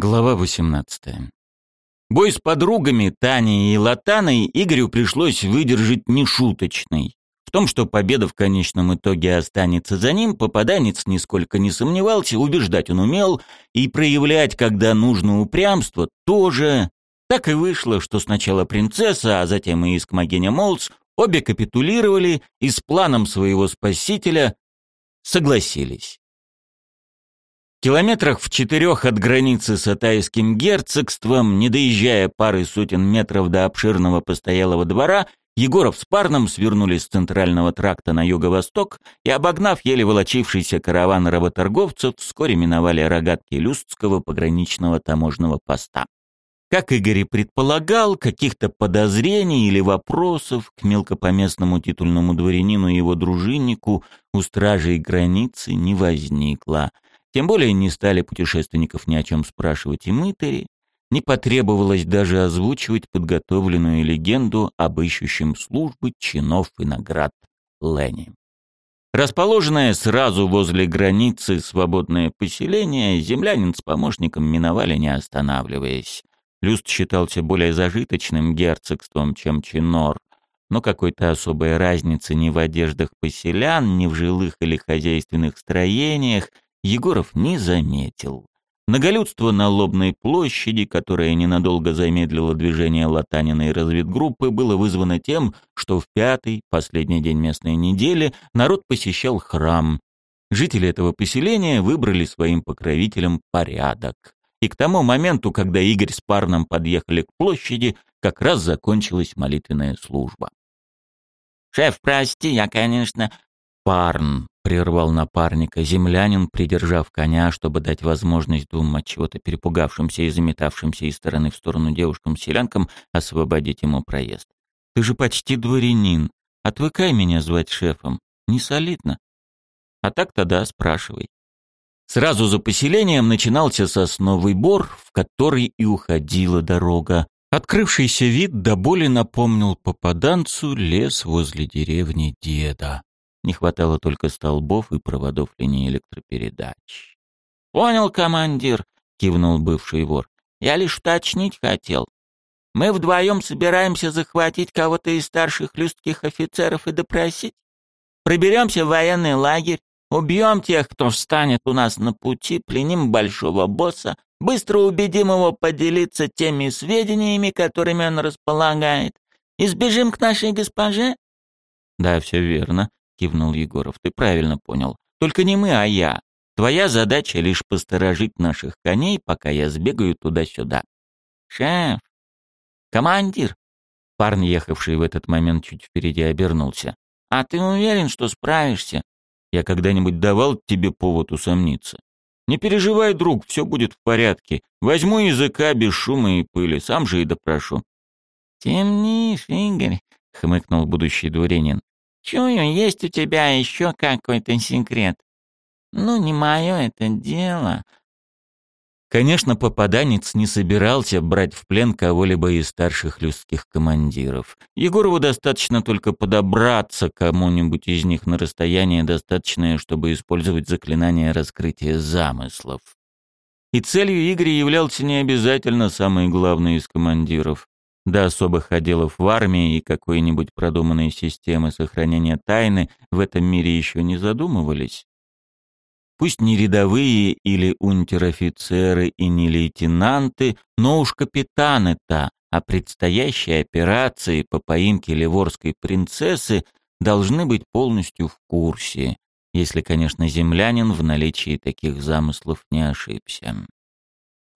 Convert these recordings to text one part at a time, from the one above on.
Глава 18. Бой с подругами Таней и Латаной Игорю пришлось выдержать нешуточный. В том, что победа в конечном итоге останется за ним, попаданец нисколько не сомневался, убеждать он умел, и проявлять, когда нужно упрямство, тоже. Так и вышло, что сначала принцесса, а затем и Искмогеня Молц обе капитулировали и с планом своего спасителя согласились. Километрах в четырех от границы с Атайским герцогством, не доезжая пары сотен метров до обширного постоялого двора, Егоров с Парном свернули с центрального тракта на юго-восток и, обогнав еле волочившийся караван работорговцев, вскоре миновали рогатки Люстского пограничного таможенного поста. Как Игорь и предполагал, каких-то подозрений или вопросов к мелкопоместному титульному дворянину и его дружиннику у стражей границы не возникло — тем более не стали путешественников ни о чем спрашивать и мытари, не потребовалось даже озвучивать подготовленную легенду об ищущем службы чинов и наград Ленни. Расположенное сразу возле границы свободное поселение, землянин с помощником миновали, не останавливаясь. Люст считался более зажиточным герцогством, чем Чинор, но какой-то особой разницы ни в одеждах поселян, ни в жилых или хозяйственных строениях Егоров не заметил. Многолюдство на Лобной площади, которое ненадолго замедлило движение Латаниной разведгруппы, было вызвано тем, что в пятый, последний день местной недели, народ посещал храм. Жители этого поселения выбрали своим покровителем порядок. И к тому моменту, когда Игорь с Парном подъехали к площади, как раз закончилась молитвенная служба. «Шеф, прости, я, конечно...» Парн прервал напарника землянин, придержав коня, чтобы дать возможность двум от чего-то перепугавшимся и заметавшимся из стороны в сторону девушкам-селянкам освободить ему проезд. «Ты же почти дворянин. Отвыкай меня звать шефом. Не солидно. А так-то да, спрашивай». Сразу за поселением начинался сосновый бор, в который и уходила дорога. Открывшийся вид до боли напомнил попаданцу лес возле деревни деда. Не хватало только столбов и проводов линии электропередач. «Понял, командир», — кивнул бывший вор. «Я лишь уточнить хотел. Мы вдвоем собираемся захватить кого-то из старших люстских офицеров и допросить. Проберемся в военный лагерь, убьем тех, кто встанет у нас на пути, пленим большого босса, быстро убедим его поделиться теми сведениями, которыми он располагает, и сбежим к нашей госпоже?» «Да, все верно», кивнул Егоров. Ты правильно понял. Только не мы, а я. Твоя задача лишь посторожить наших коней, пока я сбегаю туда-сюда. Шеф, командир. Парень, ехавший в этот момент чуть впереди, обернулся. А ты уверен, что справишься? Я когда-нибудь давал тебе повод усомниться? Не переживай, друг, все будет в порядке. Возьму языка без шума и пыли, сам же и допрошу. Темнишь, Игорь, хмыкнул будущий дворянин. Чую, есть у тебя еще какой-то секрет. Ну, не мое это дело. Конечно, попаданец не собирался брать в плен кого-либо из старших людских командиров. Егорову достаточно только подобраться к кому-нибудь из них на расстояние, достаточное, чтобы использовать заклинание раскрытия замыслов. И целью Игоря являлся не обязательно самый главный из командиров. До особых отделов в армии и какой-нибудь продуманной системы сохранения тайны в этом мире еще не задумывались. Пусть не рядовые или унтер-офицеры и не лейтенанты, но уж капитаны-то о предстоящей операции по поимке ливорской принцессы должны быть полностью в курсе, если, конечно, землянин в наличии таких замыслов не ошибся.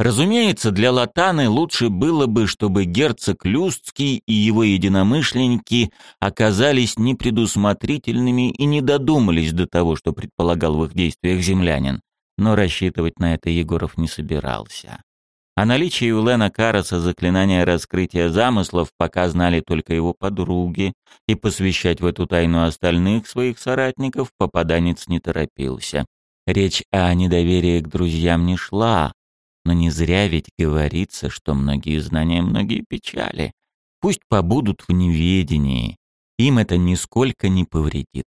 Разумеется, для Латаны лучше было бы, чтобы герцог Люстский и его единомышленники оказались непредусмотрительными и не додумались до того, что предполагал в их действиях землянин. Но рассчитывать на это Егоров не собирался. О наличии у Лена Караса заклинания раскрытия замыслов пока знали только его подруги, и посвящать в эту тайну остальных своих соратников попаданец не торопился. Речь о недоверии к друзьям не шла, но не зря ведь говорится, что многие знания, многие печали. Пусть побудут в неведении, им это нисколько не повредит.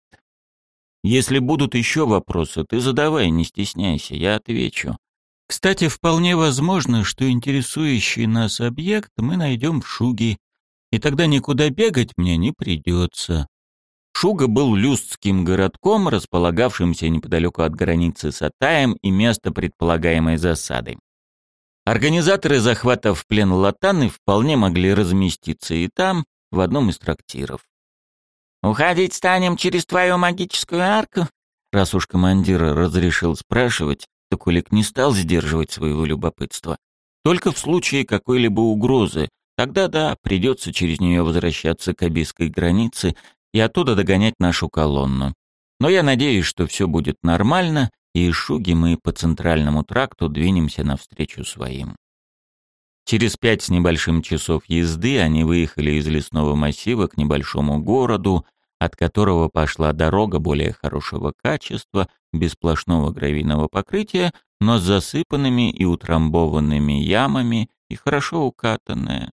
Если будут еще вопросы, ты задавай, не стесняйся, я отвечу. Кстати, вполне возможно, что интересующий нас объект мы найдем в Шуге, и тогда никуда бегать мне не придется. Шуга был люстским городком, располагавшимся неподалеку от границы с Атаем и места предполагаемой засады. Организаторы захвата в плен Латаны вполне могли разместиться и там, в одном из трактиров. «Уходить станем через твою магическую арку?» Раз уж командир разрешил спрашивать, то Кулик не стал сдерживать своего любопытства. Только в случае какой-либо угрозы, тогда да, придется через нее возвращаться к Абийской границе и оттуда догонять нашу колонну. Но я надеюсь, что все будет нормально, и из Шуги мы по центральному тракту двинемся навстречу своим. Через пять с небольшим часов езды они выехали из лесного массива к небольшому городу, от которого пошла дорога более хорошего качества, без сплошного гравийного покрытия, но с засыпанными и утрамбованными ямами и хорошо укатанная.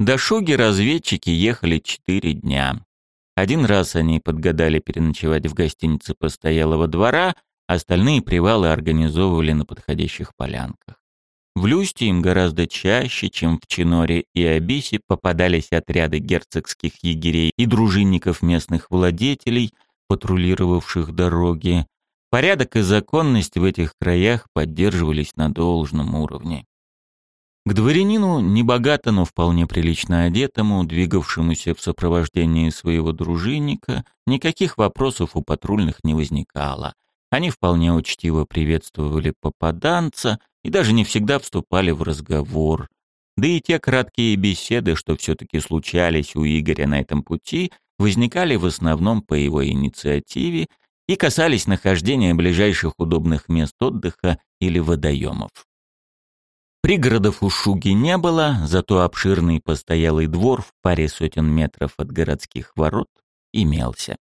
До Шуги разведчики ехали четыре дня. Один раз они подгадали переночевать в гостинице постоялого двора, остальные привалы организовывали на подходящих полянках. В Люсте им гораздо чаще, чем в Чиноре и Абисе, попадались отряды герцогских егерей и дружинников местных владетелей, патрулировавших дороги. Порядок и законность в этих краях поддерживались на должном уровне. К дворянину, небогато, но вполне прилично одетому, двигавшемуся в сопровождении своего дружинника, никаких вопросов у патрульных не возникало. Они вполне учтиво приветствовали попаданца и даже не всегда вступали в разговор. Да и те краткие беседы, что все-таки случались у Игоря на этом пути, возникали в основном по его инициативе и касались нахождения ближайших удобных мест отдыха или водоемов. Пригородов у Шуги не было, зато обширный постоялый двор в паре сотен метров от городских ворот имелся.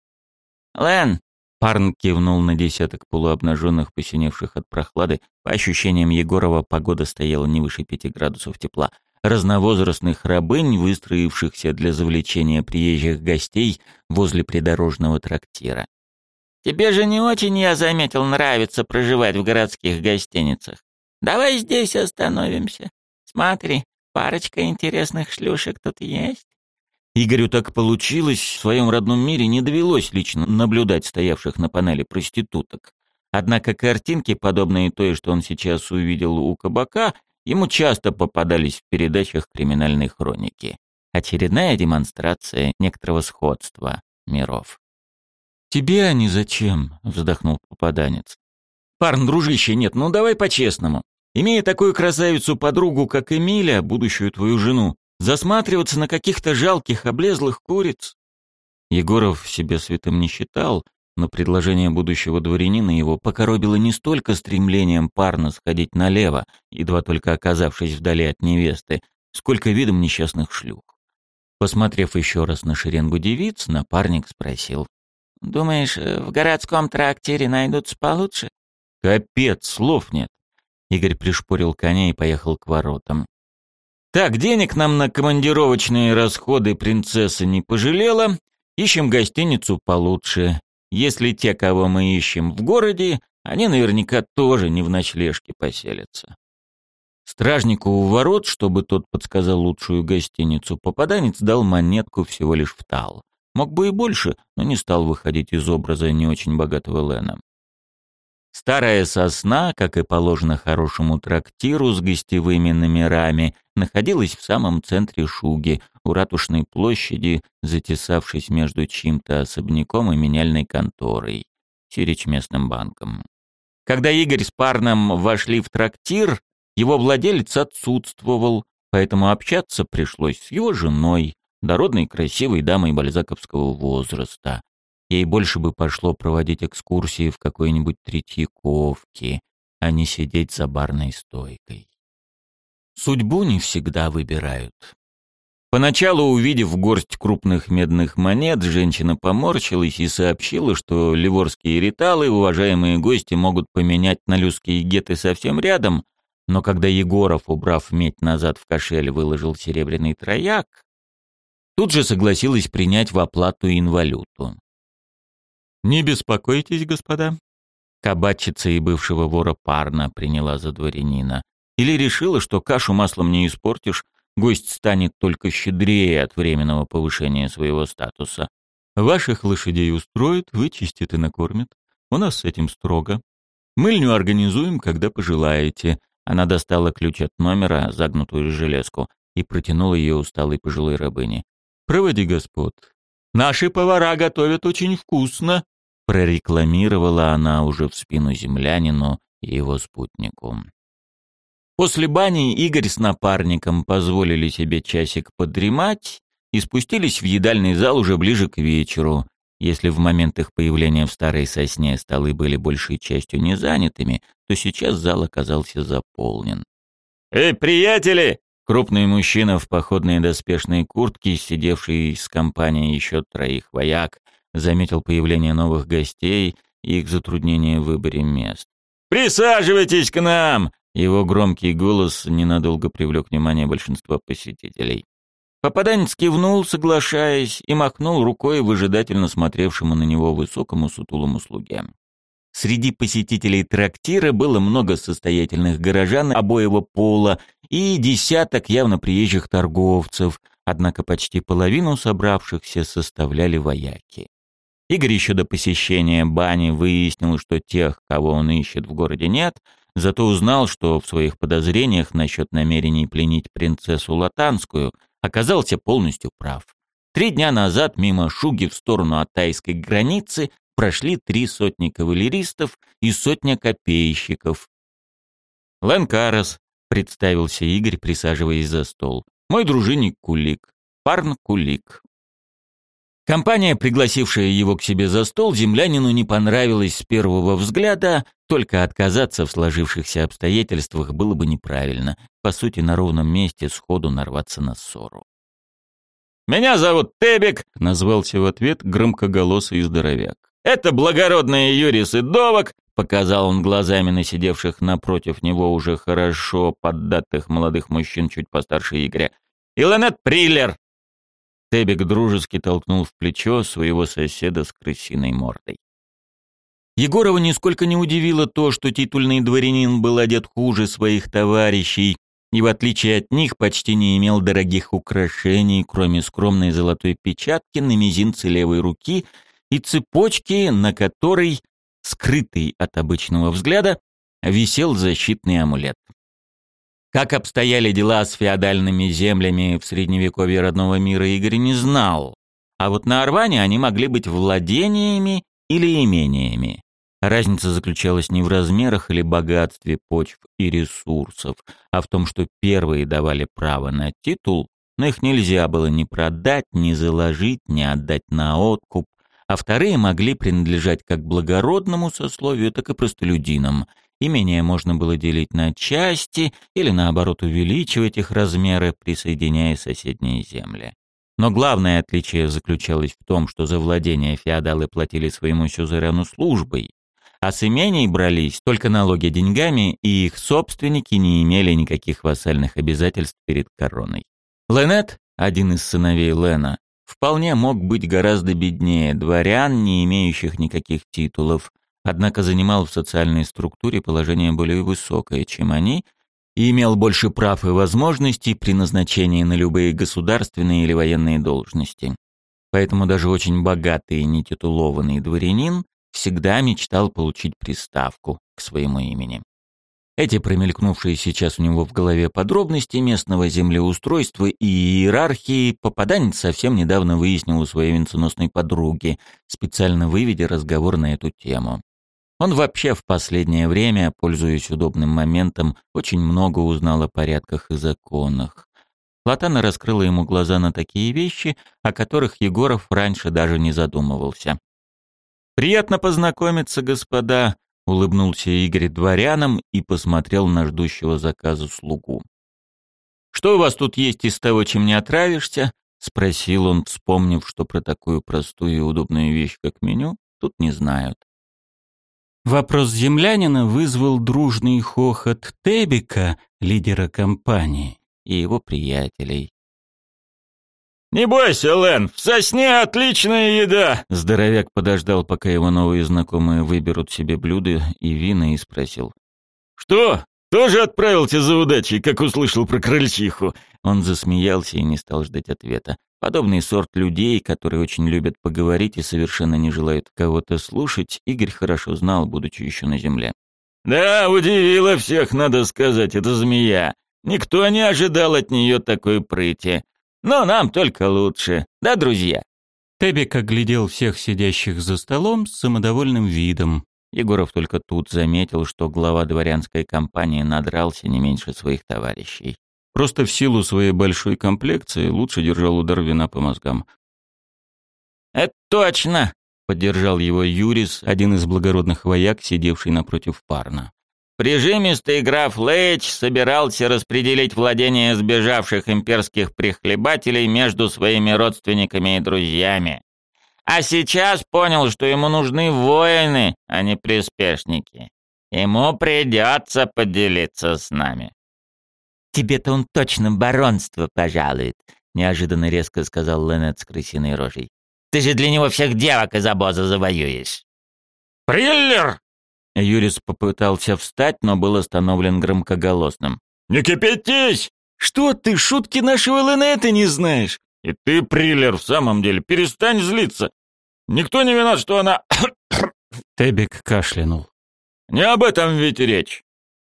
«Лен, Парн кивнул на десяток полуобнаженных, посиневших от прохлады. По ощущениям Егорова, погода стояла не выше пяти градусов тепла. Разновозрастных рабынь, выстроившихся для завлечения приезжих гостей возле придорожного трактира. «Тебе же не очень, я заметил, нравится проживать в городских гостиницах. Давай здесь остановимся. Смотри, парочка интересных шлюшек тут есть». Игорю так получилось, в своем родном мире не довелось лично наблюдать стоявших на панели проституток. Однако картинки, подобные той, что он сейчас увидел у кабака, ему часто попадались в передачах криминальной хроники. Очередная демонстрация некоторого сходства миров. «Тебе они зачем?» — вздохнул попаданец. «Парн, дружище, нет, ну давай по-честному. Имея такую красавицу-подругу, как Эмиля, будущую твою жену, Засматриваться на каких-то жалких, облезлых куриц. Егоров себе святым не считал, но предложение будущего дворянина его покоробило не столько стремлением парно сходить налево, едва только оказавшись вдали от невесты, сколько видом несчастных шлюх. Посмотрев еще раз на шеренгу девиц, напарник спросил. «Думаешь, в городском трактире найдутся получше?» «Капец, слов нет!» Игорь пришпорил коня и поехал к воротам. Так, денег нам на командировочные расходы принцесса не пожалела. Ищем гостиницу получше. Если те, кого мы ищем в городе, они наверняка тоже не в ночлежке поселятся. Стражнику у ворот, чтобы тот подсказал лучшую гостиницу, попаданец дал монетку всего лишь в тал. Мог бы и больше, но не стал выходить из образа не очень богатого Лена. Старая сосна, как и положено хорошему трактиру с гостевыми номерами, находилась в самом центре Шуги, у ратушной площади, затесавшись между чьим-то особняком и меняльной конторой, Сирич местным банком. Когда Игорь с Парном вошли в трактир, его владелец отсутствовал, поэтому общаться пришлось с его женой, дородной красивой дамой бальзаковского возраста. Ей больше бы пошло проводить экскурсии в какой-нибудь Третьяковке, а не сидеть за барной стойкой. Судьбу не всегда выбирают. Поначалу, увидев горсть крупных медных монет, женщина поморщилась и сообщила, что ливорские риталы уважаемые гости могут поменять на людские геты совсем рядом, но когда Егоров, убрав медь назад в кошель, выложил серебряный трояк, тут же согласилась принять в оплату инвалюту. «Не беспокойтесь, господа. Кабачица и бывшего вора парно приняла за дворянина. Или решила, что кашу маслом не испортишь, гость станет только щедрее от временного повышения своего статуса. Ваших лошадей устроит, вычистит и накормит. У нас с этим строго. Мыльню организуем, когда пожелаете. Она достала ключ от номера, загнутую железку, и протянула ее усталой пожилой рабыне. «Проводи господ. Наши повара готовят очень вкусно», прорекламировала она уже в спину землянину и его спутнику. После бани Игорь с напарником позволили себе часик подремать и спустились в едальный зал уже ближе к вечеру. Если в момент их появления в старой сосне столы были большей частью не занятыми, то сейчас зал оказался заполнен. «Эй, приятели!» Крупный мужчина в походной доспешной куртке, сидевший с компанией еще троих вояк, заметил появление новых гостей и их затруднение в выборе мест. «Присаживайтесь к нам!» Его громкий голос ненадолго привлек внимание большинства посетителей. Попаданец кивнул, соглашаясь, и махнул рукой выжидательно смотревшему на него высокому сутулому слуге. Среди посетителей трактира было много состоятельных горожан обоего пола и десяток явно приезжих торговцев, однако почти половину собравшихся составляли вояки. Игорь еще до посещения бани выяснил, что тех, кого он ищет в городе нет, зато узнал, что в своих подозрениях насчет намерений пленить принцессу Латанскую оказался полностью прав. Три дня назад мимо Шуги в сторону Атайской границы прошли три сотни кавалеристов и сотня копейщиков. «Ланкарос», — представился Игорь, присаживаясь за стол. «Мой дружинник Кулик. Парн Кулик». Компания, пригласившая его к себе за стол, землянину не понравилась с первого взгляда, только отказаться в сложившихся обстоятельствах было бы неправильно. По сути, на ровном месте сходу нарваться на ссору. «Меня зовут Тебек», — назвался в ответ громкоголосый здоровяк. «Это благородный Юрис Идовок», — показал он глазами на сидевших напротив него уже хорошо поддатых молодых мужчин чуть постарше Игоря. «И Приллер, Тебик дружески толкнул в плечо своего соседа с крысиной мордой. Егорова нисколько не удивило то, что титульный дворянин был одет хуже своих товарищей и, в отличие от них, почти не имел дорогих украшений, кроме скромной золотой печатки на мизинце левой руки и цепочки, на которой, скрытый от обычного взгляда, висел защитный амулет. Как обстояли дела с феодальными землями в средневековье родного мира, Игорь не знал. А вот на Орване они могли быть владениями или имениями. Разница заключалась не в размерах или богатстве почв и ресурсов, а в том, что первые давали право на титул, но их нельзя было ни продать, ни заложить, ни отдать на откуп, а вторые могли принадлежать как благородному сословию, так и простолюдинам, Имение можно было делить на части или, наоборот, увеличивать их размеры, присоединяя соседние земли. Но главное отличие заключалось в том, что за владение феодалы платили своему сюзерену службой, а с имений брались только налоги деньгами, и их собственники не имели никаких вассальных обязательств перед короной. Ленет, один из сыновей Лена, вполне мог быть гораздо беднее дворян, не имеющих никаких титулов, однако занимал в социальной структуре положение более высокое, чем они, и имел больше прав и возможностей при назначении на любые государственные или военные должности. Поэтому даже очень богатый и нетитулованный дворянин всегда мечтал получить приставку к своему имени. Эти промелькнувшие сейчас у него в голове подробности местного землеустройства и иерархии попаданец совсем недавно выяснил у своей венценосной подруги, специально выведя разговор на эту тему. Он вообще в последнее время, пользуясь удобным моментом, очень много узнал о порядках и законах. Латана раскрыла ему глаза на такие вещи, о которых Егоров раньше даже не задумывался. «Приятно познакомиться, господа», — улыбнулся Игорь дворянам и посмотрел на ждущего заказа слугу. «Что у вас тут есть из того, чем не отравишься?» — спросил он, вспомнив, что про такую простую и удобную вещь, как меню, тут не знают. Вопрос землянина вызвал дружный хохот Тебика, лидера компании, и его приятелей. «Не бойся, Лен, в сосне отличная еда!» Здоровяк подождал, пока его новые знакомые выберут себе блюда и вина, и спросил. «Что, тоже отправился за удачей, как услышал про крольчиху?» Он засмеялся и не стал ждать ответа. Подобный сорт людей, которые очень любят поговорить и совершенно не желают кого-то слушать, Игорь хорошо знал, будучи еще на земле. «Да, удивила всех, надо сказать, эта змея. Никто не ожидал от нее такой прыти. Но нам только лучше, да, друзья?» Тебик оглядел всех сидящих за столом с самодовольным видом. Егоров только тут заметил, что глава дворянской компании надрался не меньше своих товарищей. Просто в силу своей большой комплекции лучше держал удар вина по мозгам. «Это точно!» — поддержал его Юрис, один из благородных вояк, сидевший напротив парна. Прижимистый граф Лейч собирался распределить владения сбежавших имперских прихлебателей между своими родственниками и друзьями. А сейчас понял, что ему нужны воины, а не приспешники. Ему придется поделиться с нами. «Тебе-то он точно баронство пожалует», — неожиданно резко сказал Ленет с крысиной рожей. «Ты же для него всех девок из обоза завоюешь». «Приллер!» Юрис попытался встать, но был остановлен громкоголосным. «Не кипятись! Что ты, шутки нашего Ленета не знаешь?» «И ты, Приллер, в самом деле, перестань злиться. Никто не виноват, что она...» Тебик кашлянул. «Не об этом ведь речь.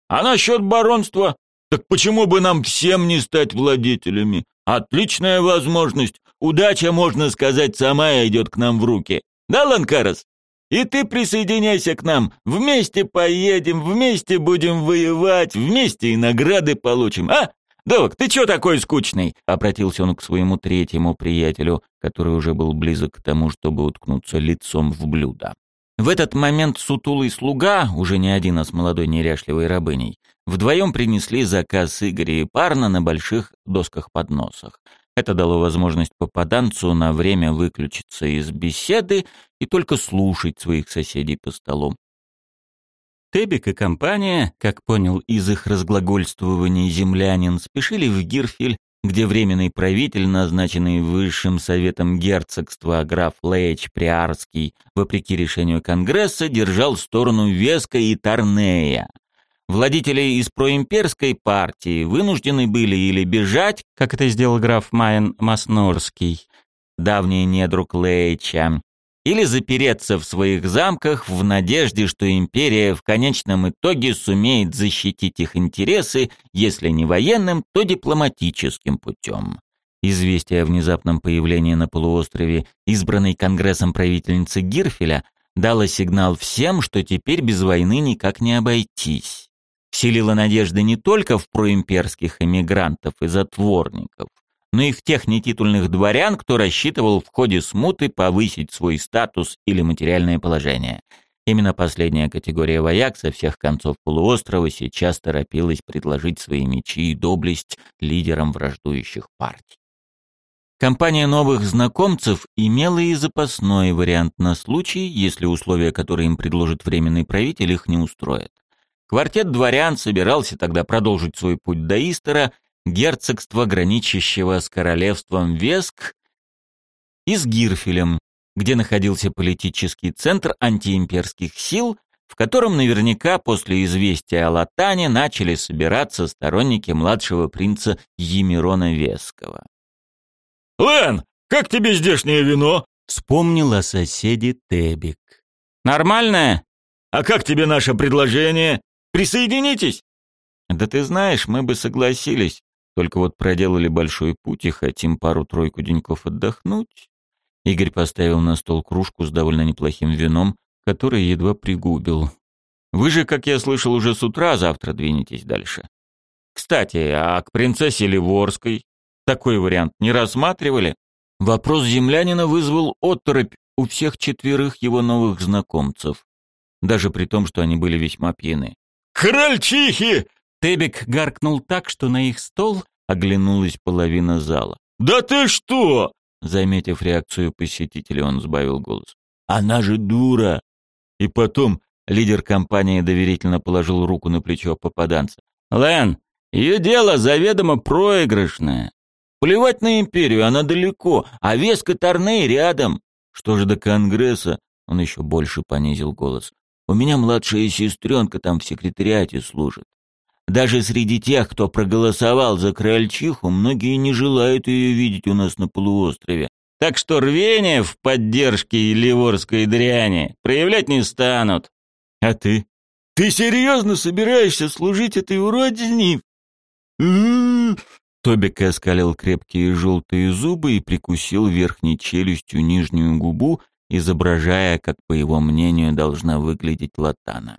А насчет баронства, так почему бы нам всем не стать владетелями? Отличная возможность. Удача, можно сказать, сама идет к нам в руки. Да, Ланкарас? И ты присоединяйся к нам. Вместе поедем, вместе будем воевать, вместе и награды получим. А? Док, ты чё такой скучный?» Обратился он к своему третьему приятелю, который уже был близок к тому, чтобы уткнуться лицом в блюдо. В этот момент сутулый слуга, уже не один, а с молодой неряшливой рабыней, вдвоем принесли заказ Игоря и Парна на больших досках-подносах. Это дало возможность попаданцу на время выключиться из беседы и только слушать своих соседей по столу. Тебик и компания, как понял из их разглагольствований землянин, спешили в Гирфель, где временный правитель, назначенный высшим советом герцогства граф Лейч Приарский, вопреки решению Конгресса, держал сторону Веска и Тарнея. Владетели из проимперской партии вынуждены были или бежать, как это сделал граф Майен Маснорский, давний недруг Лейча, или запереться в своих замках в надежде, что империя в конечном итоге сумеет защитить их интересы, если не военным, то дипломатическим путем. Известие о внезапном появлении на полуострове избранной Конгрессом правительницы Гирфеля дало сигнал всем, что теперь без войны никак не обойтись вселила надежды не только в проимперских эмигрантов и затворников, но и в тех нетитульных дворян, кто рассчитывал в ходе смуты повысить свой статус или материальное положение. Именно последняя категория вояк со всех концов полуострова сейчас торопилась предложить свои мечи и доблесть лидерам враждующих партий. Компания новых знакомцев имела и запасной вариант на случай, если условия, которые им предложит временный правитель, их не устроят. Квартет дворян собирался тогда продолжить свой путь до Истера, герцогства, граничащего с королевством Веск, и с Гирфелем, где находился политический центр антиимперских сил, в котором наверняка после известия о Латане начали собираться сторонники младшего принца Емирона Веского. «Лэн, как тебе здешнее вино?» — вспомнил о соседе Тебик. «Нормальное?» «А как тебе наше предложение?» Присоединитесь!» «Да ты знаешь, мы бы согласились. Только вот проделали большой путь и хотим пару-тройку деньков отдохнуть». Игорь поставил на стол кружку с довольно неплохим вином, который едва пригубил. «Вы же, как я слышал, уже с утра завтра двинетесь дальше. Кстати, а к принцессе Ливорской такой вариант не рассматривали?» Вопрос землянина вызвал оторопь у всех четверых его новых знакомцев, даже при том, что они были весьма пьяны. «Крольчихи!» Тебик гаркнул так, что на их стол оглянулась половина зала. «Да ты что?» Заметив реакцию посетителя, он сбавил голос. «Она же дура!» И потом лидер компании доверительно положил руку на плечо попаданца. «Лэн, ее дело заведомо проигрышное. Плевать на империю, она далеко, а Веска Торней рядом. Что же до Конгресса? Он еще больше понизил голос. У меня младшая сестренка там в секретариате служит. Даже среди тех, кто проголосовал за крольчиху, многие не желают ее видеть у нас на полуострове. Так что рвение в поддержке ливорской дряни проявлять не станут. А ты? Ты серьезно собираешься служить этой уродине? Тобик оскалил крепкие желтые зубы и прикусил верхней челюстью нижнюю губу, изображая, как, по его мнению, должна выглядеть латана.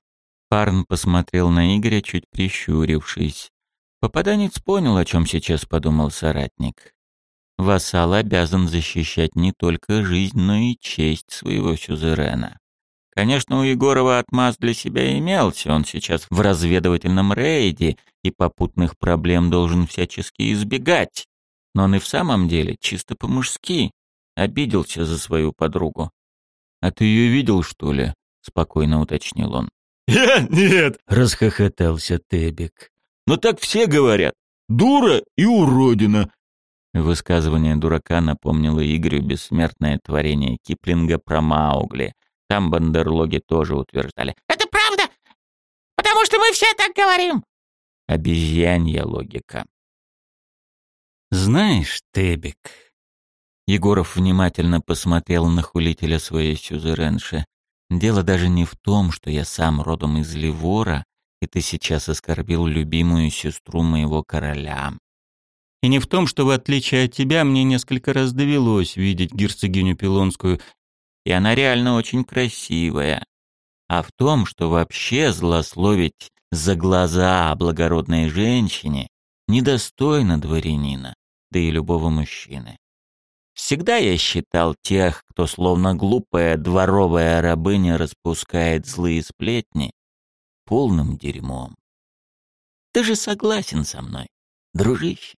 Парн посмотрел на Игоря, чуть прищурившись. Попаданец понял, о чем сейчас подумал соратник. Вассал обязан защищать не только жизнь, но и честь своего сюзерена. Конечно, у Егорова отмаз для себя имелся, он сейчас в разведывательном рейде и попутных проблем должен всячески избегать. Но он и в самом деле чисто по-мужски обиделся за свою подругу. «А ты ее видел, что ли?» — спокойно уточнил он. «Я нет!» — расхохотался Тебик. «Но так все говорят. Дура и уродина!» Высказывание дурака напомнило Игорю бессмертное творение Киплинга про Маугли — там бандерлоги тоже утверждали. «Это правда, потому что мы все так говорим!» Обезьянья логика. «Знаешь, Тебик...» Егоров внимательно посмотрел на хулителя своей сюзеренши. «Дело даже не в том, что я сам родом из Ливора, и ты сейчас оскорбил любимую сестру моего короля. И не в том, что, в отличие от тебя, мне несколько раз довелось видеть герцогиню Пилонскую и она реально очень красивая. А в том, что вообще злословить за глаза благородной женщине недостойно дворянина, да и любого мужчины. Всегда я считал тех, кто словно глупая дворовая рабыня распускает злые сплетни, полным дерьмом. Ты же согласен со мной, дружище?